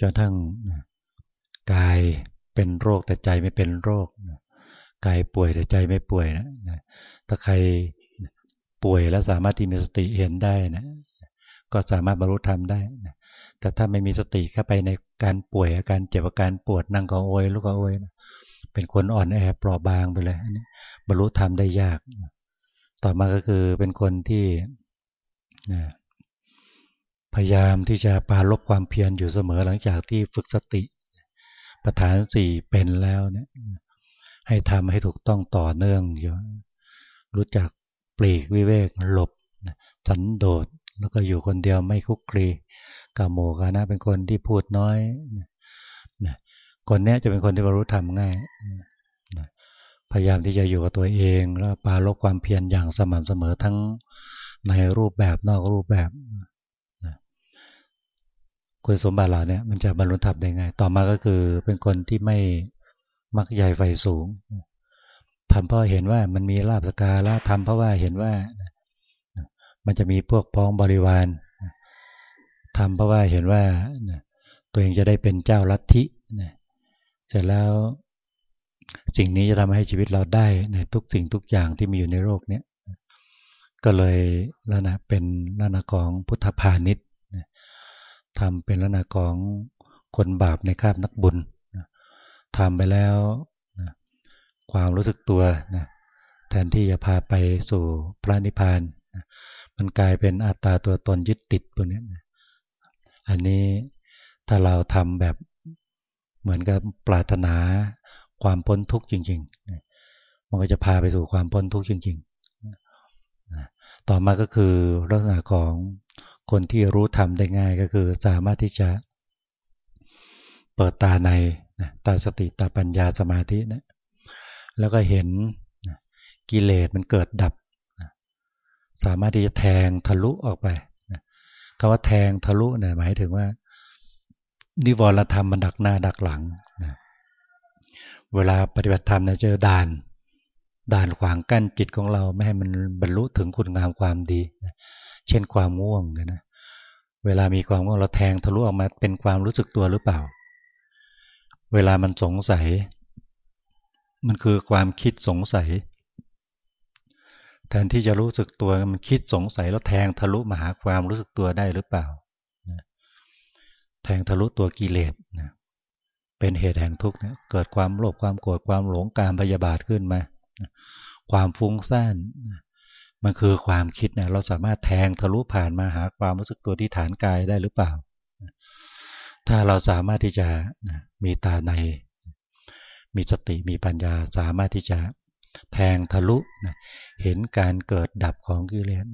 จนทั้งกายเป็นโรคแต่ใจไม่เป็นโรค กายป่วยแต่ใจไม่ป่วยนะถ้าใครป่วยแล้วสามารถที่มีสติเห็นได้นะก็สามารถบรรลุธรรมได้นะแต่ถ้าไม่มีสติเข้าไปในการป่วยอาการเจ็บอาการปวดนั่งก็โอยลุกก็โอยนะเป็นคนอ่อนแอเปราะบางไปเลยนนี้บรรลุธรรมได้ยากนะต่อมาก็คือเป็นคนที่พยายามที่จะปาลบความเพียรอยู่เสมอหลังจากที่ฝึกสติ ประธานสี่เป็นแล้วเนี่ย ให้ทำให้ถูกต้องต่อเนื่องอยู่รู้จักปลีกวิเวกหลบสันโดษแล้วก็อยู่คนเดียวไม่คุกคลีกาโมกานะเป็นคนที่พูดน้อยคนนี้จะเป็นคนที่บรรลุธรรมง่ายพยายามที่จะอยู่กับตัวเอง แล้วปาลบความเพียรอย่างสม่ำเสมอทั้งในรูปแบบนอกรูปแบบคุณสมบัติเหล่านี้มันจะบรรลุธรรมได้ง่าย ต่อมาก็คือเป็นคนที่ไม่ มักใหญ่ไฟสูงทำเพราะเห็นว่ามันมีลาบสกาแล้วทำเพราะว่าเห็นว่า มันจะมีพวกพ้องบริวารทำเพราะว่าเห็นว่าตัวเองจะได้เป็นเจ้าลัทธิเสร็จแล้วสิ่งนี้จะทำให้ชีวิตเราได้ในทุกสิ่งทุกอย่างที่มีอยู่ในโลกนี้ก็เลยแล้วนะเป็นลักษณะของพุทธพาณิชย์ทำเป็นลักษณะของคนบาปในคาบนักบุญ ทำไปแล้วความรู้สึกตัวนะแทนที่จะพาไปสู่พระนิพพานมันกลายเป็นอัตตาตัวตนยึดติดพวกนี้อันนี้ถ้าเราทำแบบเหมือนกับปรารถนาความพ้นทุกข์จริงๆมันก็จะพาไปสู่ความพ้นทุกข์จริงๆต่อมาก็คือลักษณะของคนที่รู้ธรรมได้ง่ายก็คือสามารถที่จะเปิดตาใน ตาสติตาปัญญาสมาธินะแล้วก็เห็นกิเลสมันเกิดดับ สามารถที่จะแทงทะลุออกไปคำว่าแทงทะลุเนี่ยหมายถึงว่า นิวรธรรมมันดักหน้าดักหลังนะเวลาปฏิบัติธรรมเนี่ยเจอด่าน ด่านขวางกั้นจิตของเราไม่ให้มันบรรลุถึงคุณงามความดีนะเช่นความง่วงนะเวลามีความง่วงเราแทงทะลุออกมาเป็นความรู้สึกตัวหรือเปล่า เวลามันสงสัย มันคือความคิดสงสัย แทนที่จะรู้สึกตัวมันคิดสงสัยแล้วแทงทะลุมาหาความรู้สึกตัวได้หรือเปล่า แทงทะลุตัวกิเลสเป็นเหตุแห่งทุกข์เกิดความโลภความโกรธความหลงการพยาบาทขึ้นมาความฟุ้งซ่านมันคือความคิดนะเราสามารถแทงทะลุผ่านมาหาความรู้สึกตัวที่ฐานกายได้หรือเปล่า ถ้าเราสามารถที่จะมีตาใน มีสติมีปัญญาสามารถที่จะแทงทะลุเห็นการเกิดดับของกิเลส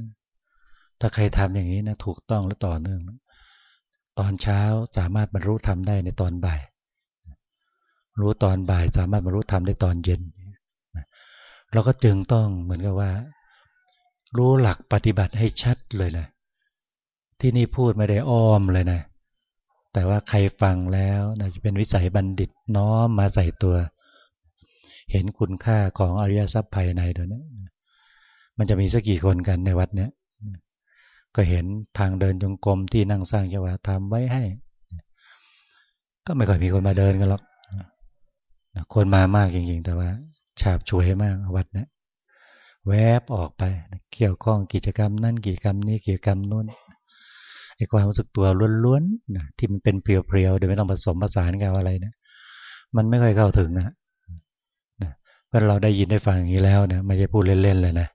ถ้าใครทำอย่างนี้นะถูกต้องและต่อเนื่อง ตอนเช้าสามารถบรรลุธรรมได้ในตอนบ่าย รู้ตอนบ่ายสามารถบรรลุธรรมได้ตอนเย็นเราก็จึงต้องเหมือนกับว่า รู้หลักปฏิบัติให้ชัดเลยนะที่นี่พูดไม่ได้อ้อมเลยนะ แต่ว่าใครฟังแล้วนะจะเป็นวิสัยบัณฑิตน้อมมาใส่ตัว เห็นคุณค่าของอริยทรัพย์ภายในตัวนี้มันจะมีสักกี่คนกันในวัดเนี้ยก็เห็นทางเดินจงกรมที่นั่งสร้างจังหวะทำไว้ให้ ก็ไม่ค่อยมีคนมาเดินกันหรอกคนมามากจริงๆ แต่ว่า ฉาบฉวยมากวัดเนะแวบออกไปเกี่ยวข้องกิจกรรมนั่นกิจกรรมนี้กิจกรรมนู้น ไอ้ความรู้สึกตัวล้วนๆนะที่มันเป็นเปรียวๆโดยไม่ต้องผสมผสานกับอะไรนะมันไม่ค่อยเข้าถึงนะนะเมื่อเราได้ยินได้ฟังอย่างนี้แล้วนะไม่ใช่พูดเล่นๆเลยนะ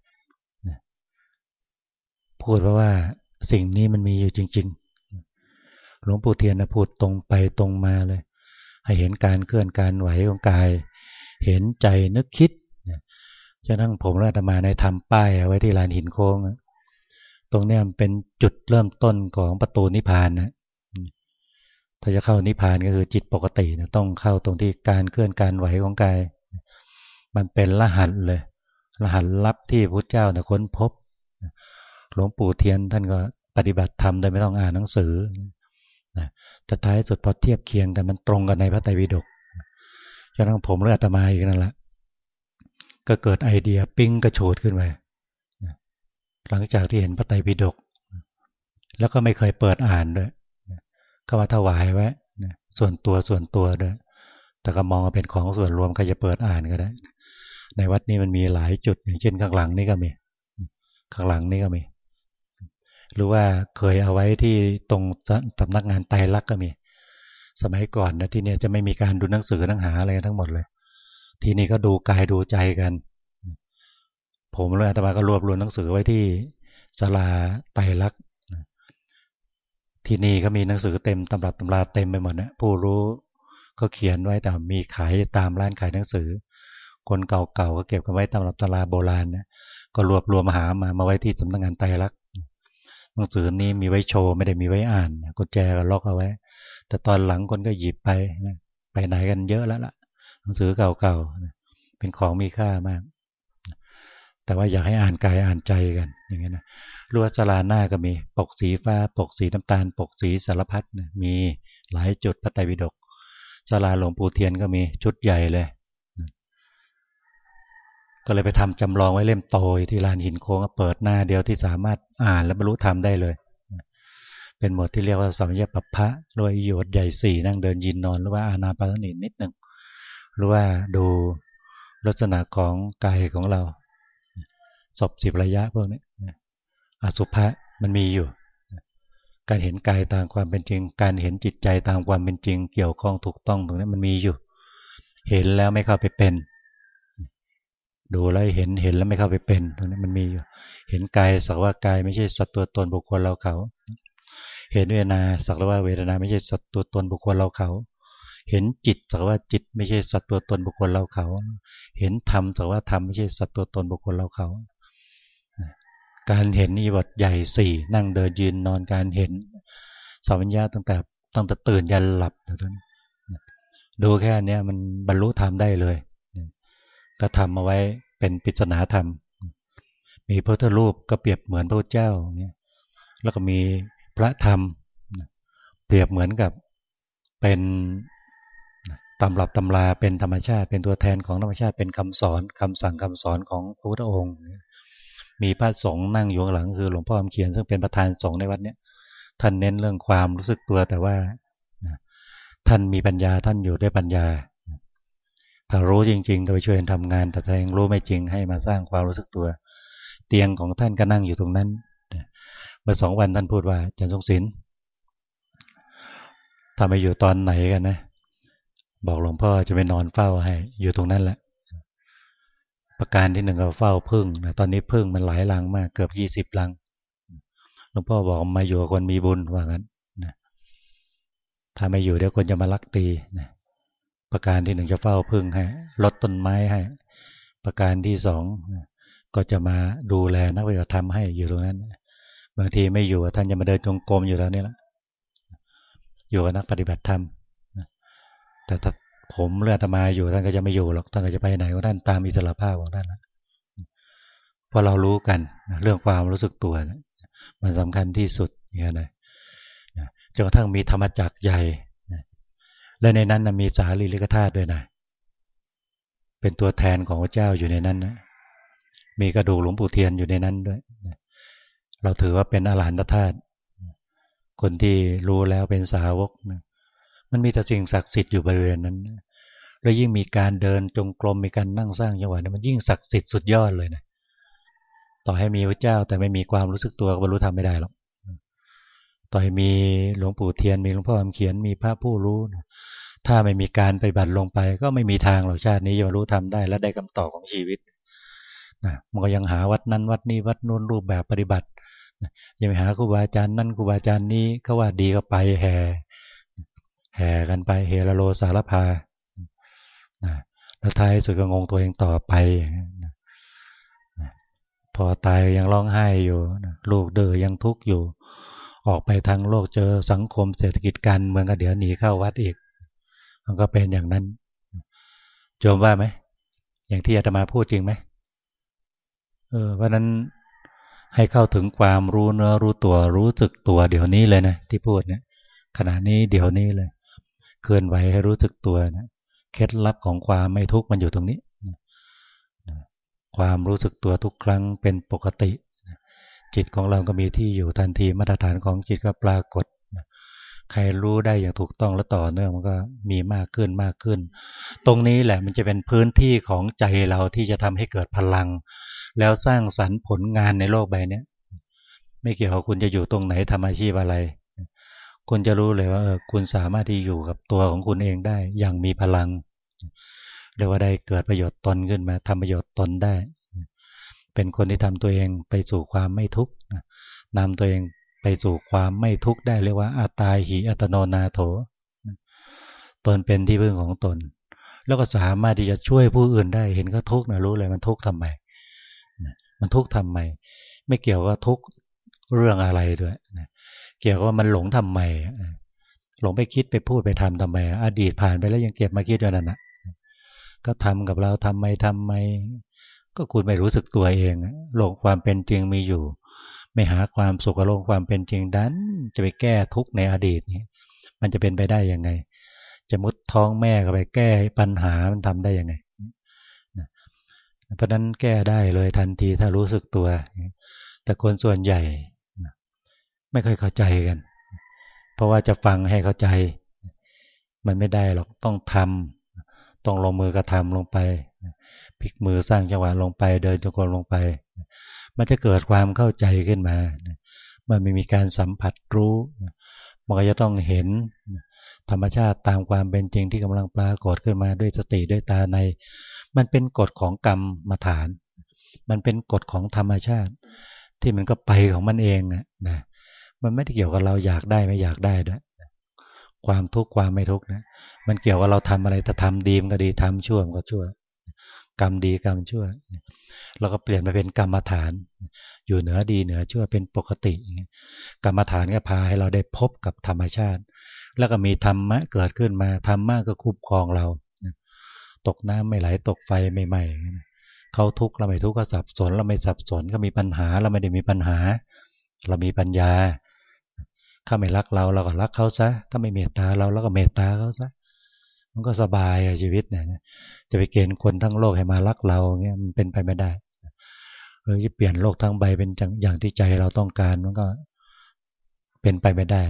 พูดเพราะว่าสิ่งนี้มันมีอยู่จริง ๆ หลวงปู่เทียนนะพูดตรงไปตรงมาเลย ให้เห็นการเคลื่อนการไหวของกาย เห็นใจนึกคิดจะนั่งผมและธรรมาในทำป้ายไว้ที่ลานหินโค้ง ตรงนี้เป็นจุดเริ่มต้นของประตูนิพพานนะถ้าจะเข้านิพพานก็คือจิตปกตินะต้องเข้าตรงที่การเคลื่อนการไหวของกาย มันเป็นรหัสเลย รหัสลับที่พระเจ้านะค้นพบหลวงปู่เทียนท่านก็ปฏิบัติธรรมโดยไม่ต้องอ่านหนังสือแต่ท้ายสุดพอเทียบเคียงกันมันตรงกันในพระไตรปิฎกจนทั้งผมเลือดตมาอีกนั่นแหละก็เกิดไอเดียปิ้งกระโฉดขึ้นมา หลังจากที่เห็นพระไตรปิฎกแล้วก็ไม่เคยเปิดอ่านด้วยก็มาถวายไว้ส่วนตัวส่วนตัวด้วยแต่ก็มองว่าเป็นของส่วนรวมใครจะเปิดอ่านก็ได้ ในวัดนี้มันมีหลายจุดอย่างเช่นข้างหลังนี่ก็มีข้างหลังนี่ก็มี หรือว่าเคยเอาไว้ที่ตรงสำนักงานไตรลักษณ์ก็มี สมัยก่อนนะที่นี่จะไม่มีการดูหนังสือหนังหาอะไรทั้งหมดเลย ทีนี้ก็ดูกายดูใจกัน ผมเลยอาตมาก็รวบรวมหนังสือไว้ที่ศาลาไตรลักษณ์ที่นี่ก็มีหนังสือเต็มตำรับตำราเต็มไปหมดนะผู้รู้ก็เขียนไว้แต่มีขายตามร้านขายหนังสือ คนเก่าๆก็เก็บกันไว้ตำรับตำราโบราณนะก็รวบรวมมาหามามาไว้ที่สำนักงานไตรลักษณ์หนังสือนี้มีไว้โชว์ไม่ได้มีไว้อ่านกุญแจก็ล็อกเอาไว้ แต่ตอนหลังคนก็หยิบไปไปไหนกันเยอะแล้วล่ะ หนังสือเก่าๆเป็นของมีค่ามาก แต่ว่าอยากให้อ่านกายอ่านใจกัน อย่างนี้นะรั้วสลาหน้าก็มี ปกสีฟ้า ปกสีน้ำตาล ปกสีสารพัดนะมีหลายจุดพระไตรปิฎกสลาหลวงปู่เทียนก็มีชุดใหญ่เลย ก็เลยไปทำจำลองไว้เล่มโตที่ลานหินโค้งเปิดหน้าเดียวที่สามารถอ่านและบรรลุธรรมได้เลย เป็นหมวดที่เรียกว่าสัมยปัปพะรวยโยชน์ใหญ่สี่นั่งเดินยินนอนหรือว่าอานาปานสตินิดหนึ่งหรือว่าดูลักษณะของกายของเรา ศพสิบระยะพวกนี้อสุภะมันมีอยู่ การเห็นกายตามความเป็นจริง การเห็นจิตใจตามความเป็นจริง เกี่ยวข้องถูกต้องตรงนี้มันมีอยู่ เห็นแล้วไม่เข้าไปเป็น ดูแล้วเห็นเห็นแล้วไม่เข้าไปเป็นตรงนี้มันมีอยู่ เห็นกายสักว่ากายไม่ใช่สัตว์ตัวตนบุคคลเราเขา เห็นเวทนาสักว่าเวทนาไม่ใช่สัตว์ตัวตนบุคคลเราเขาเห็นจิตสักว่าจิตไม่ใช่สัตว์ตัวตนบุคคลเราเขา เห็นธรรมสักว่าธรรมไม่ใช่สัตว์ตัวตนบุคคลเราเขา การเห็นนิบทใหญ่สี่นั่งเดินยืนนอนการเห็นสมัญญาตั้งแต่ตั้งแต่ตื่นยันหลับนะท่านดูแค่นี้มันบรรลุธรรมได้เลยก็ทำมาไว้เป็นปริศนาธรรม มีพระพุทธรูปก็เปรียบเหมือนพระเจ้าเนี่ยแล้วก็มีพระธรรมเปรียบเหมือนกับเป็นตำรับตำราเป็นธรรมชาติ เป็นตัวแทนของธรรมชาติเป็นคำสอนคำสั่งคำสอนของพระพุทธองค์ มีพระสงฆ์นั่งอยู่ข้างหลังคือหลวงพ่อคำเขียนซึ่งเป็นประธานสงฆ์ในวัดนี้ท่านเน้นเรื่องความรู้สึกตัวแต่ว่าท่านมีปัญญาท่านอยู่ด้วยปัญญาถ้ารู้จริงๆก็ไปช่วยทำงาน แต่ถ้ายังรู้ไม่จริงให้มาสร้างความรู้สึกตัว เตียงของท่านก็นั่งอยู่ตรงนั้นเมื่อสองวันท่านพูดว่าจันทรงศิลป์ถ้าไม่อยู่ตอนไหนกันนะ บอกหลวงพ่อจะไปนอนเฝ้าให้ อยู่ตรงนั้นแหละ ประการที่หนึ่งก็เฝ้าพึ่งนะตอนนี้พึ่งมันหลายลังมากเกือบยี่สิบลังหลวงพ่อบอกมาอยู่คนมีบุญว่างั้นนะถ้าไม่อยู่เดี๋ยวคนจะมาลักตีนะประการที่หนึ่งจะเฝ้าพึ่งให้ลดต้นไม้ให้ประการที่สองก็จะมาดูแลนักปฏิบัติธรรมให้อยู่ตรงนั้น บางทีไม่อยู่ท่านจะมาเดินจงกรมอยู่แล้วนี่แหละอยู่กับนักปฏิบัติธรรมแต่ ผมเลือดมาอยู่ท่านก็จะไม่อยู่หรอกท่านก็จะไปไหนก็ท่านตามอิสระภาพของท่านนะพอเรารู้กันเรื่องความรู้สึกตัวมันสำคัญที่สุดอย่างนี้นะจนกระทั่งมีธรรมจักรใหญ่และในนั้นมีสารีริกธาตุด้วยนะเป็นตัวแทนของพระเจ้าอยู่ในนั้นนะมีกระดูกหลวงปู่เทียนอยู่ในนั้นด้วยเราถือว่าเป็นอรหันตธาตุคนที่รู้แล้วเป็นสาวกนะ มันมีแต่สิ่งศักดิ์สิทธิ์อยู่บริเวณนั้น แล้วยิ่งมีการเดินจงกรมมีการนั่งสร้างจังหวะนั้นมันยิ่งศักดิ์สิทธิ์สุดยอดเลยนะต่อให้มีพระเจ้าแต่ไม่มีความรู้สึกตัวก็บรรลุธรรมไม่ได้หรอกต่อให้มีหลวงปู่เทียนมีหลวงพ่อคำเขียนมีพระผู้รู้ถ้าไม่มีการไปบัตรลงไป ก็ไม่มีทางหรอกชาตินี้จะบรรลุธรรมได้และได้คำตอบของชีวิตนะมันก็ยังหาวัดนั้นวัดนี้วัดนู้นรูปแบบปฏิบัติยังไปหาครูบาอาจารย์นั่นครูบาอาจารย์นี้เขาว่าดีก็ไปแห่ แห่กันไปเฮรโลสารพานะแล้วท้ายสุดก็งงตัวเองต่อไปนะพอตายยังร้องไห้อยู่นะลูกเดือยังทุกข์อยู่ ออกไปทางโลกเจอสังคมเศรษฐกิจการเมืองก็เดี๋ยวหนีเข้าวัดอีก มันก็เป็นอย่างนั้นโจมว่าไหมอย่างที่อาตมาพูดจริงไหมเออเพราะนั้นให้เข้าถึงความรู้เนื้อรู้ตัวรู้สึกตัวเดี๋ยวนี้เลยนะที่พูดเนี่ยขณะนี้เดี๋ยวนี้เลย เคลื่อนไหวให้รู้สึกตัวนะเคล็ดลับของความไม่ทุกข์มันอยู่ตรงนี้ ความรู้สึกตัวทุกครั้งเป็นปกติ จิตของเราก็มีที่อยู่ทันทีมาตรฐานของจิตก็ปรากฏใครรู้ได้อย่างถูกต้องและต่อเนื่องมันก็มีมากขึ้นมากขึ้น ตรงนี้แหละมันจะเป็นพื้นที่ของใจเราที่จะทำให้เกิดพลัง แล้วสร้างสรรค์ผลงานในโลกใบนี้ไม่เกี่ยวกับคุณจะอยู่ตรงไหนทำอาชีพอะไร คุณจะรู้เลยว่าคุณสามารถที่อยู่กับตัวของคุณเองได้ อย่างมีพลังเรียกว่าได้เกิดประโยชน์ตนขึ้นมาทำประโยชน์ตนได้ เป็นคนที่ทำตัวเองไปสู่ความไม่ทุกข์นำตัวเองไปสู่ความไม่ทุกข์ได้เรียกว่าอาตายหิอัตโนนาโถตนเป็นที่พึ่งของตน แล้วก็สามารถที่จะช่วยผู้อื่นได้ เห็นเขาทุกข์นะรู้เลยมันทุกข์ทำไมมันทุกข์ทำไม ไม่เกี่ยวกับทุกข์เรื่องอะไรด้วย เกี่ยวกับว่ามันหลงทำไมหลงไปคิดไปพูดไปทำทำไมอดีตผ่านไปแล้วยังเก็บมาคิดอยู่นั่นนะก็ทำกับเราทำไมทำไม ก็คุณไม่รู้สึกตัวเองหลงความเป็นจริงมีอยู่ ไม่หาความสุขกับโลกความเป็นจริงดันจะไปแก้ทุกข์ในอดีตนี้มันจะเป็นไปได้ยังไง จะมุดท้องแม่ก็ไปแก้ปัญหามันทำได้ยังไงเพราะนั้นแก้ได้เลยทันทีถ้ารู้สึกตัว แต่คนส่วนใหญ่ ไม่ค่อยเข้าใจกัน เพราะว่าจะฟังให้เข้าใจ มันไม่ได้หรอกต้องทำต้องลงมือกระทำลงไปพลิกมือสร้างจังหวะลงไป เดินจงกรมลงไป มันจะเกิดความเข้าใจขึ้นมามันไม่มีการสัมผัสรู้มันก็จะต้องเห็นธรรมชาติตามความเป็นจริงที่กำลังปรากฏขึ้นมาด้วยสติด้วยตาใน มันเป็นกฎของกรรมมาฐาน มันเป็นกฎของธรรมชาติ ที่มันก็ไปของมันเองนะ มันไม่ได้เกี่ยวกับเราอยากได้ไม่อยากได้ด้วยความทุกข์ความไม่ทุกข์นะ มันเกี่ยวกับเราทำอะไรถ้าทำดีมันก็ดีทำชั่วมันก็ชั่ว กรรมดีกรรมชั่ว เราก็เปลี่ยนมาเป็นกรรมฐาน อยู่เหนือดีเหนือชั่วเป็นปกติ กรรมฐานก็พาให้เราได้พบกับธรรมชาติ แล้วก็มีธรรมะเกิดขึ้นมาธรรมะก็คุ้มครองเรา ตกน้ำไม่ไหลตกไฟไม่ไหม้เขาทุกข์เราไม่ทุกข์ก็สับสน เราไม่สับสนก็มีปัญหาเราไม่ได้มีปัญหา เรามีปัญญา ถ้าไม่รักเราเราก็รักเขาซะถ้าไม่เมตตาเราเราก็เมตตาเขาซะมันก็สบายชีวิตเนี่ยจะไปเกณฑ์คนทั้งโลกให้มารักเราเงี้ยมันเป็นไปไม่ได้เออจะเปลี่ยนโลกทั้งใบเป็นอย่างที่ใจเราต้องการมันก็เป็นไปไม่ได้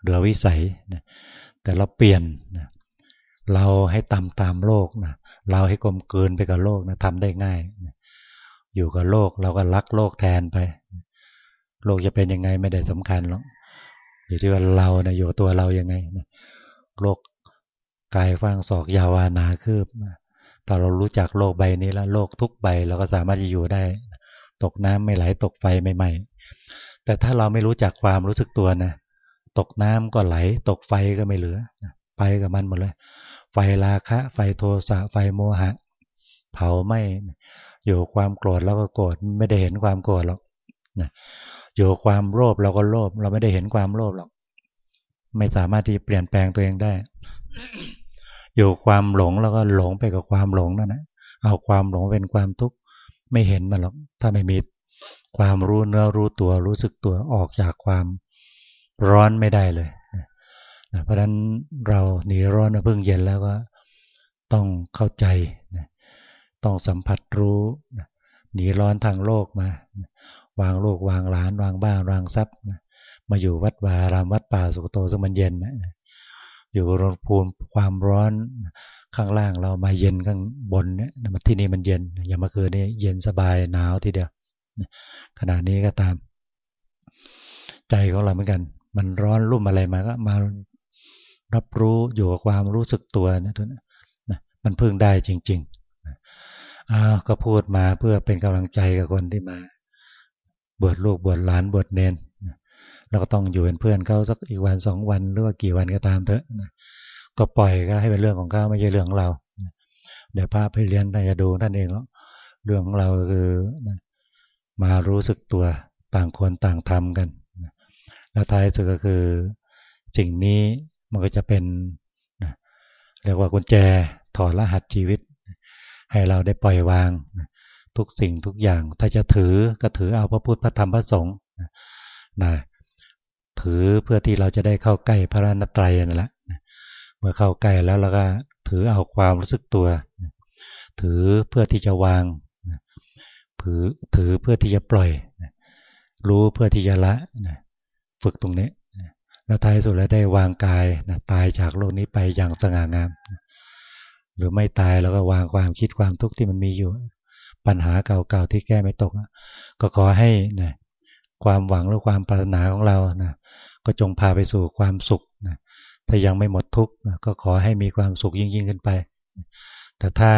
เหลือวิสัยนะแต่เราเปลี่ยนนะเราให้ตามตามโลกนะเราให้กลมเกินไปกับโลกนะทำได้ง่ายนะอยู่กับโลกเราก็รักโลกแทนไป โลกจะเป็นยังไงไม่ได้สำคัญหรอก อยู่ที่ว่าเราเนะอยู่ตัวเรายังไงนะโรคกายฟังศอกยาวานาคืบถ้าเรารู้จักโลกใบนี้แล้วโลกทุกใบเราก็สามารถจะอยู่ได้ ตกน้ำไม่ไหลตกไฟไม่ไหม้แต่ถ้าเราไม่รู้จักความรู้สึกตัวนะตกน้ำก็ไหล ตกไฟก็ไม่เหลือ ไปกับมันหมดเลย ไฟราคะ ไฟโทสะไฟโมหะ เผาไหม้อยู่ความโกรธเราก็โกรธไม่ได้เห็นความโกรธหรอกนะ อยู่ความโลภเราก็โลภเราไม่ได้เห็นความโลภหรอก ไม่สามารถที่เปลี่ยนแปลงตัวเองได้ อยู่ความหลงแล้วก็หลงไปกับความหลงนั่นนะเอาความหลงเป็นความทุกข์ไม่เห็นมันหรอก ถ้าไม่มีความรู้เนื้อรู้ตัวรู้สึกตัวออกจากความร้อนไม่ได้เลยนะเพราะฉะนั้นเราหนีร้อนมาพึ่งเย็นแล้วก็ต้องเข้าใจนะต้องสัมผัสรู้นะหนีร้อนทางโลกมา วางโลกวางหลาน วางบ้านวางทรัพย์มาอยู่วัดวารามวัดป่าสุกโตซึ่งมันเย็นอยู่รนภูมิความร้อนข้างล่างเรามาเย็นข้างบนเนี่ยที่นี่มันเย็น อย่างเมื่อคืนนี้เย็นสบายหนาวทีเดียวขณะนี้ก็ตาม ใจของเราเหมือนกัน มันร้อนรุ่มอะไรมาก็มารับรู้อยู่กับความรู้สึกตัวนะทุกนะมันพึ่งได้จริงๆอ้าวก็พูดมาเพื่อเป็นกำลังใจกับคนที่มา บวชลูกบวชหลานบวชเนนเราก็ต้องอยู่เป็นเพื่อนเขาสักอีกวันสองวันหรือว่ากี่วันก็ตามเถอะก็ปล่อยก็ให้เป็นเรื่องของเขาไม่ใช่เรื่องของเราเดี๋ยวพระไปเรียนท่านจะดูท่านเองแล้วเรื่องของเราคือมารู้สึกตัวต่างคนต่างทำกันแล้วท้ายสุดก็คือสิ่งนี้มันก็จะเป็นเรียกว่ากุญแจถอดรหัสชีวิต ให้เราได้ปล่อยวาง ทุกสิ่งทุกอย่าง ถ้าจะถือก็ถือเอาพระพุทธพระธรรมพระสงฆ์นะถือเพื่อที่เราจะได้เข้าใกล้พระรนตรัยนั่นแหละเมื่อเข้าใกล้แล้วเราก็ถือเอาความรู้สึกตัว ถือเพื่อที่จะวางถือถือเพื่อที่จะปล่อย รู้เพื่อที่จะละฝึกตรงนี้แล้วท้ายสุดแล้วได้วางกายตายจากโลกนี้ไปอย่างสง่างาม หรือไม่ตายแล้วก็วางความคิดความทุกข์ที่มันมีอยู่ ปัญหาเก่าๆที่แก้ไม่ตก ก็ขอให้นะความหวังหรือความปรารถนาของเรานะก็จงพาไปสู่ความสุขนะถ้ายังไม่หมดทุกข์ก็ขอให้มีความสุขยิ่งยิ่งขึ้นไป แต่ถ้า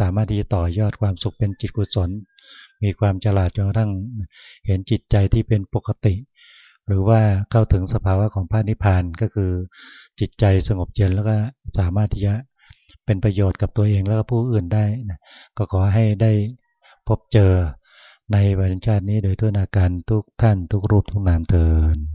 สามารถที่จะต่อยอดความสุขเป็นจิตกุศล มีความฉลาดจนกระทั่งเห็นจิตใจที่เป็นปกติ หรือว่าเข้าถึงสภาวะของพระนิพพานก็คือจิตใจสงบเย็นแล้วก็สามารถที่จะ เป็นประโยชน์กับตัวเองแล้วก็ผู้อื่นได้นะก็ขอให้ได้พบเจอในวันชาตินี้โดยทั่วนาการทุกท่านทุกรูปทุกนามเทิน